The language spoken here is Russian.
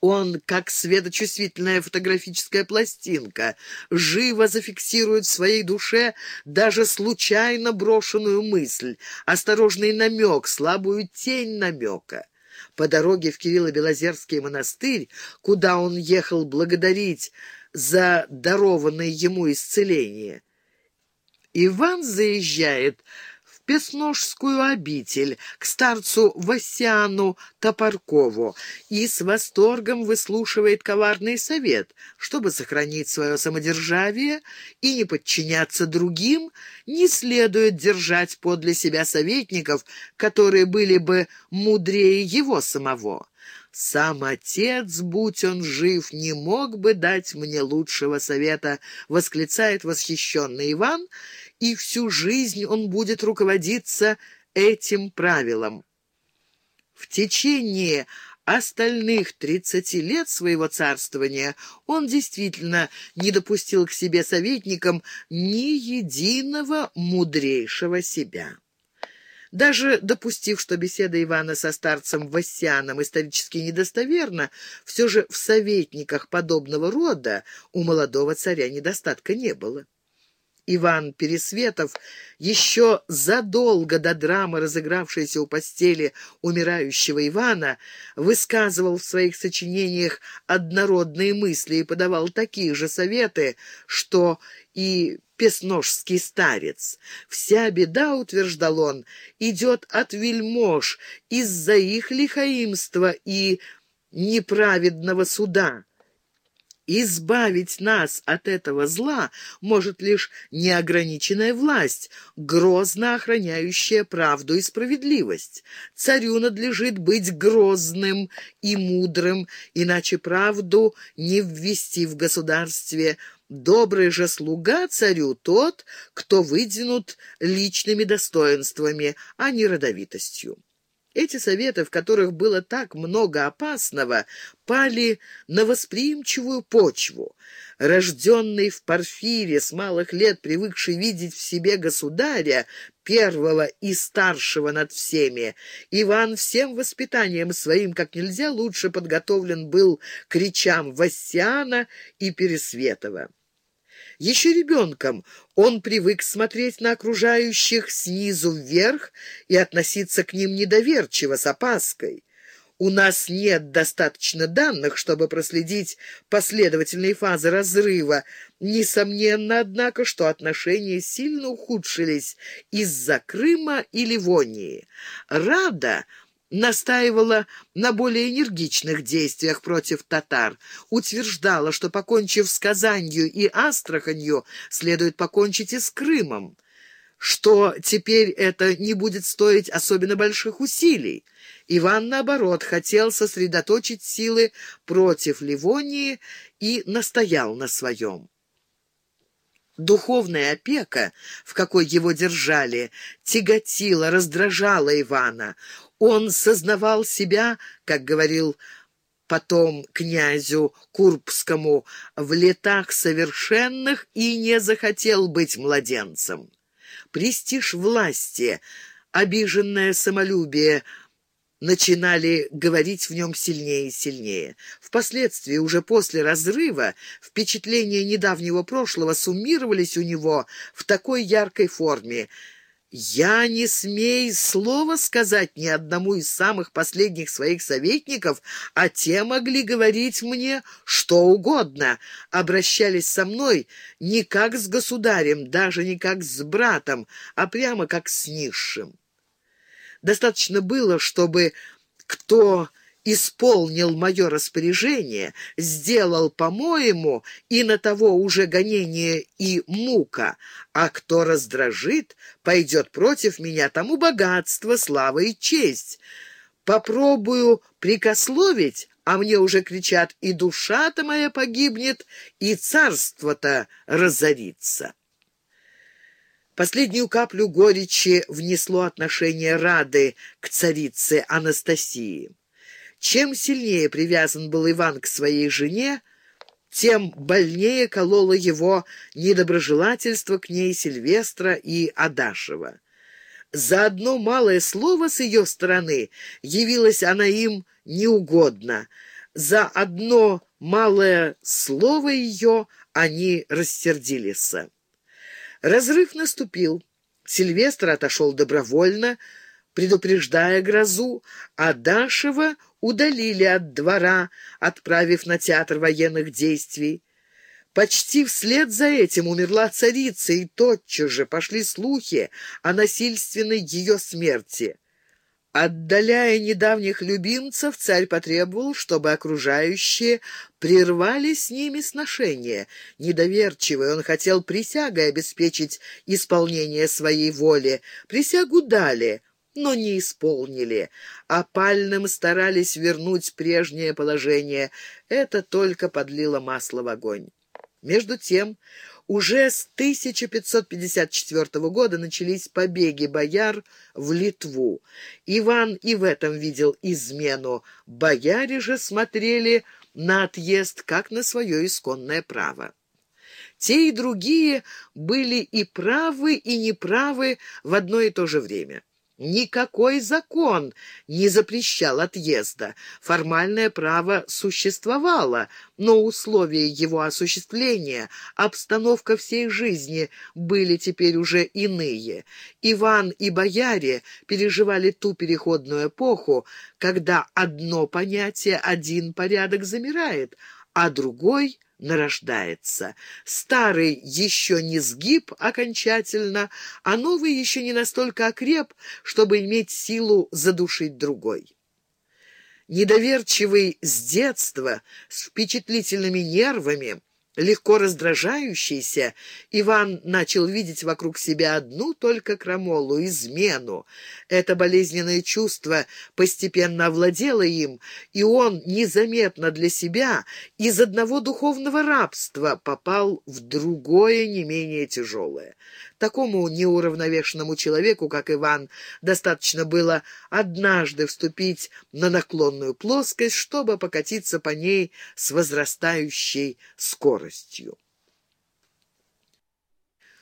Он, как светочувствительная фотографическая пластинка, живо зафиксирует в своей душе даже случайно брошенную мысль, осторожный намек, слабую тень намека. По дороге в Кирилло-Белозерский монастырь, куда он ехал благодарить за дарованное ему исцеление, Иван заезжает Песножскую обитель, к старцу Васяну Топоркову, и с восторгом выслушивает коварный совет, чтобы сохранить свое самодержавие и не подчиняться другим, не следует держать подле себя советников, которые были бы мудрее его самого. Сам отец, будь он жив, не мог бы дать мне лучшего совета, восклицает восхищенный Иван, и всю жизнь он будет руководиться этим правилом. В течение остальных тридцати лет своего царствования он действительно не допустил к себе советникам ни единого мудрейшего себя. Даже допустив, что беседа Ивана со старцем Васяном исторически недостоверна, все же в советниках подобного рода у молодого царя недостатка не было. Иван Пересветов еще задолго до драмы, разыгравшейся у постели умирающего Ивана, высказывал в своих сочинениях однородные мысли и подавал такие же советы, что и песножский старец. Вся беда, утверждал он, идет от вельмож из-за их лихаимства и неправедного суда. Избавить нас от этого зла может лишь неограниченная власть, грозно охраняющая правду и справедливость. Царю надлежит быть грозным и мудрым, иначе правду не ввести в государстве. Добрый же слуга царю тот, кто выдвинут личными достоинствами, а не родовитостью. Эти советы, в которых было так много опасного, пали на восприимчивую почву. Рожденный в Порфире, с малых лет привыкший видеть в себе государя, первого и старшего над всеми, Иван всем воспитанием своим как нельзя лучше подготовлен был к речам Васяна и Пересветова. Еще ребенком он привык смотреть на окружающих снизу вверх и относиться к ним недоверчиво, с опаской. У нас нет достаточно данных, чтобы проследить последовательные фазы разрыва. Несомненно, однако, что отношения сильно ухудшились из-за Крыма и Ливонии. Рада настаивала на более энергичных действиях против татар, утверждала, что, покончив с Казанью и Астраханью, следует покончить и с Крымом, что теперь это не будет стоить особенно больших усилий. Иван, наоборот, хотел сосредоточить силы против Ливонии и настоял на своем. Духовная опека, в какой его держали, тяготила, раздражала Ивана. Он сознавал себя, как говорил потом князю Курбскому, в летах совершенных и не захотел быть младенцем. Престиж власти, обиженное самолюбие начинали говорить в нем сильнее и сильнее. Впоследствии, уже после разрыва, впечатления недавнего прошлого суммировались у него в такой яркой форме – я не смей слова сказать ни одному из самых последних своих советников, а те могли говорить мне что угодно, обращались со мной не как с государем, даже не как с братом, а прямо как с низшим. Достаточно было, чтобы кто исполнил мое распоряжение, сделал, по-моему, и на того уже гонение и мука, а кто раздражит, пойдет против меня, тому богатство, слава и честь. Попробую прикословить, а мне уже кричат, и душа-то моя погибнет, и царство-то разорится. Последнюю каплю горечи внесло отношение Рады к царице Анастасии. Чем сильнее привязан был Иван к своей жене, тем больнее кололо его недоброжелательство к ней Сильвестра и Адашева. За одно малое слово с ее стороны явилась она им неугодна. за одно малое слово ее они рассердились. Разрыв наступил. Сильвестр отошел добровольно, предупреждая грозу, а Дашева удалили от двора, отправив на театр военных действий. Почти вслед за этим умерла царица, и тотчас же пошли слухи о насильственной ее смерти. Отдаляя недавних любимцев, царь потребовал, чтобы окружающие прервали с ними сношения. Недоверчивый он хотел присягой обеспечить исполнение своей воли. Присягу дали, но не исполнили. Опальным старались вернуть прежнее положение. Это только подлило масло в огонь. Между тем, уже с 1554 года начались побеги бояр в Литву. Иван и в этом видел измену. Бояре же смотрели на отъезд как на свое исконное право. Те и другие были и правы, и неправы в одно и то же время. Никакой закон не запрещал отъезда. Формальное право существовало, но условия его осуществления, обстановка всей жизни были теперь уже иные. Иван и бояре переживали ту переходную эпоху, когда одно понятие, один порядок замирает, а другой нарождается. Старый еще не сгиб окончательно, а новый еще не настолько окреп, чтобы иметь силу задушить другой. Недоверчивый с детства, с впечатлительными нервами, Легко раздражающийся, Иван начал видеть вокруг себя одну только крамолу, измену. Это болезненное чувство постепенно овладело им, и он незаметно для себя из одного духовного рабства попал в другое, не менее тяжелое. Такому неуравновешенному человеку, как Иван, достаточно было однажды вступить на наклонную плоскость, чтобы покатиться по ней с возрастающей скоростью.